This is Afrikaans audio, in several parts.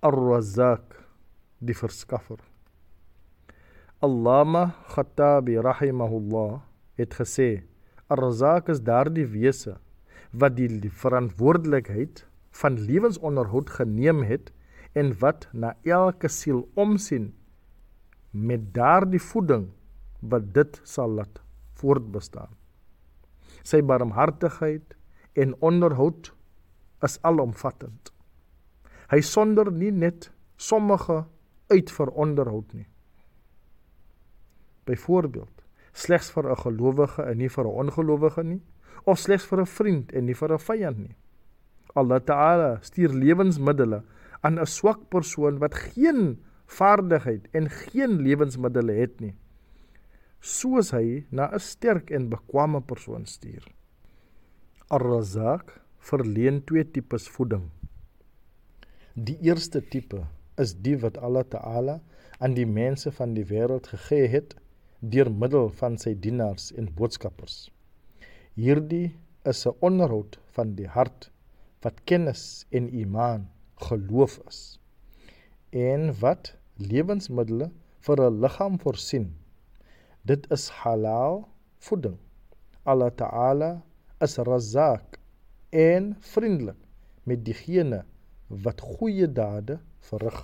Ar-Razzaq, die verskaffer. Allama Khattabi rahimahullah het gesê Ar-Razzaq is daardie wese wat die verantwoordelikheid van lewensonderhoud geneem het en wat na elke siel omsien met daardie voeding wat dit sal laat voortbestaan. Sy barmhartigheid en onderhoud is alomvattend. Hy sonder nie net sommige uit vir onderhoud nie. Byvoorbeeld, slegs vir 'n gelowige en nie vir 'n ongelowige nie, of slegs vir 'n vriend en nie vir 'n vyand nie. Allah Ta'ala stuur lewensmiddels aan 'n swak persoon wat geen vaardigheid en geen lewensmiddels het nie, soos hy na 'n sterk en bekwame persoon stuur. Ar-Razzaq verleen twee tipes voeding. Die eerste tipe is die wat Allah Ta'ala aan die mense van die wêreld gegee het deur middel van sy dienaars en boodskappers. Hierdie is 'n onderhoud van die hart wat kennis en iman geloof is en wat lewensmiddels vir 'n liggaam voorsien. Dit is halal voeding. Allah Ta'ala is Razzaq en vriendelik met diegene wat goeie dade verrig.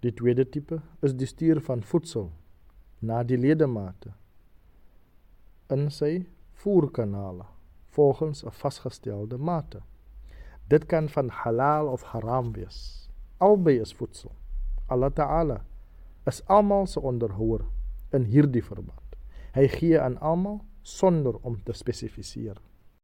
Die tweede tipe is die stuur van voedsel na die ledemate in sy voerkanale volgens 'n vasgestelde mate. Dit kan van halal of haram wees. Albei is voedsel. Allah Ta'ala is almal se onderhouer in hierdie verband. Hy gee aan almal sonder om te spesifiseer.